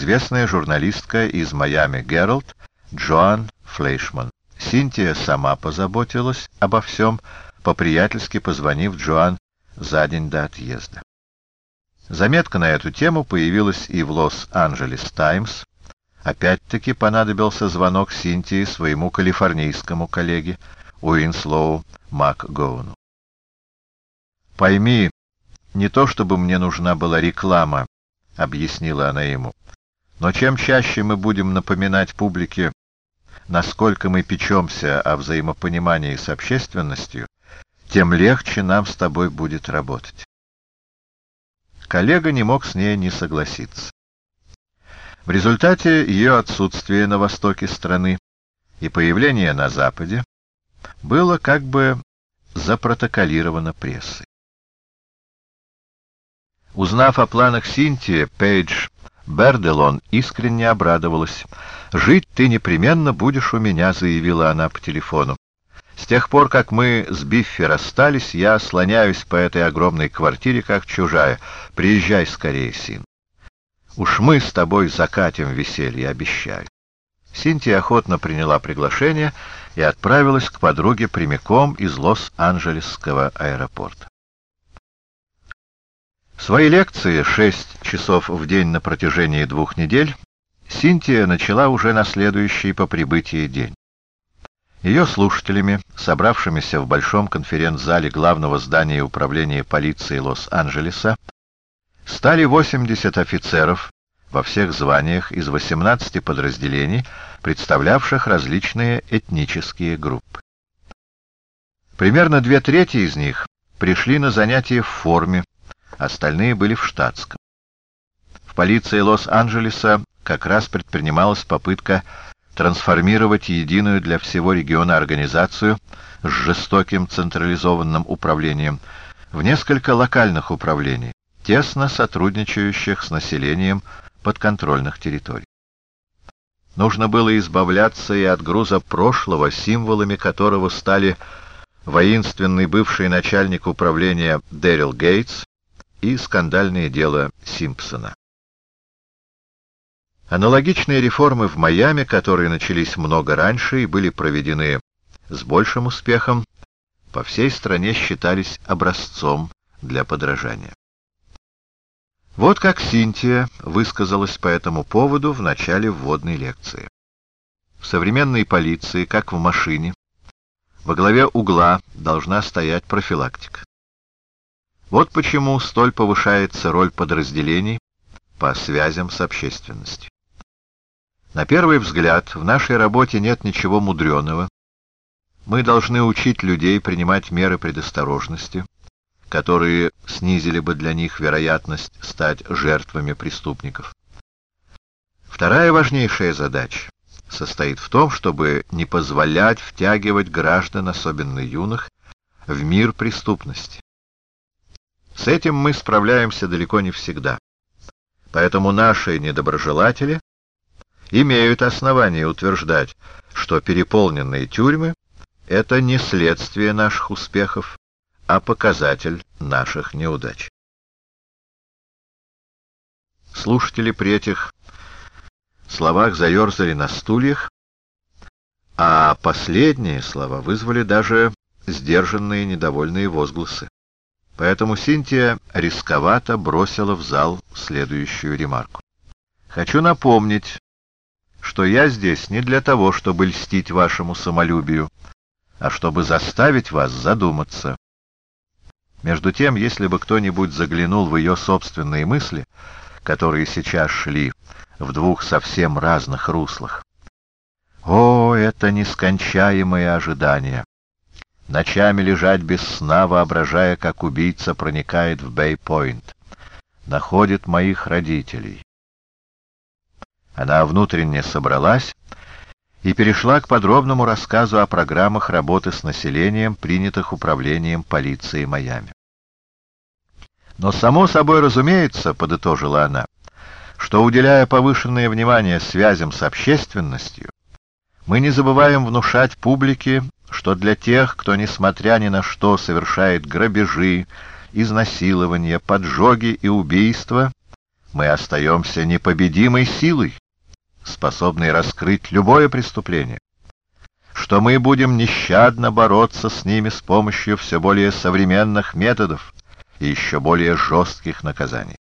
известная журналистка из Майами Гералд Джоан Флейшман. Синтия сама позаботилась обо всем, по-приятельски позвонив Джоан за день до отъезда. Заметка на эту тему появилась и в Лос-Анджелес Таймс. Опять-таки понадобился звонок Синтии своему калифорнийскому коллеге Уинслоу МакГоуну. «Пойми, не то чтобы мне нужна была реклама», — объяснила она ему, «но чем чаще мы будем напоминать публике, насколько мы печемся о взаимопонимании с общественностью, тем легче нам с тобой будет работать». Коллега не мог с ней не согласиться. В результате ее отсутствие на востоке страны и появление на западе было как бы запротоколировано прессой. Узнав о планах Синтии, Пейдж Берделон искренне обрадовалась. «Жить ты непременно будешь у меня», — заявила она по телефону. «С тех пор, как мы с Биффи расстались, я слоняюсь по этой огромной квартире, как чужая. Приезжай скорее, Син. Уж мы с тобой закатим веселье, обещаю». Синтия охотно приняла приглашение и отправилась к подруге прямиком из Лос-Анджелесского аэропорта. Свои лекции, шесть часов в день на протяжении двух недель, Синтия начала уже на следующий по прибытии день. Ее слушателями, собравшимися в большом конференц-зале главного здания управления полиции Лос-Анджелеса, стали 80 офицеров во всех званиях из 18 подразделений, представлявших различные этнические группы. Примерно две трети из них пришли на занятия в форме, остальные были в штатском. В полиции Лос-Анджелеса как раз предпринималась попытка трансформировать единую для всего региона организацию с жестоким централизованным управлением в несколько локальных управлений, тесно сотрудничающих с населением подконтрольных территорий. Нужно было избавляться и от груза прошлого, символами которого стали воинственный бывший начальник управления Дэрил Гейтс и скандальное дело Симпсона. Аналогичные реформы в Майами, которые начались много раньше и были проведены с большим успехом, по всей стране считались образцом для подражания. Вот как Синтия высказалась по этому поводу в начале вводной лекции. В современной полиции, как в машине, во главе угла должна стоять профилактика. Вот почему столь повышается роль подразделений по связям с общественностью. На первый взгляд, в нашей работе нет ничего мудреного. Мы должны учить людей принимать меры предосторожности, которые снизили бы для них вероятность стать жертвами преступников. Вторая важнейшая задача состоит в том, чтобы не позволять втягивать граждан, особенно юных, в мир преступности. С этим мы справляемся далеко не всегда. Поэтому наши недоброжелатели имеют основания утверждать, что переполненные тюрьмы — это не следствие наших успехов, а показатель наших неудач. Слушатели при этих словах заерзали на стульях, а последние слова вызвали даже сдержанные недовольные возгласы. Поэтому Синтия рисковато бросила в зал следующую ремарку. «Хочу напомнить, что я здесь не для того, чтобы льстить вашему самолюбию, а чтобы заставить вас задуматься. Между тем, если бы кто-нибудь заглянул в ее собственные мысли, которые сейчас шли в двух совсем разных руслах, о, это нескончаемое ожидание! Ночами лежать без сна, воображая, как убийца проникает в Бэй-Пойнт. Находит моих родителей. Она внутренне собралась и перешла к подробному рассказу о программах работы с населением, принятых управлением полиции Майами. Но само собой разумеется, подытожила она, что, уделяя повышенное внимание связям с общественностью, мы не забываем внушать публике что для тех, кто, несмотря ни на что, совершает грабежи, изнасилования, поджоги и убийства, мы остаемся непобедимой силой, способной раскрыть любое преступление, что мы будем нещадно бороться с ними с помощью все более современных методов и еще более жестких наказаний.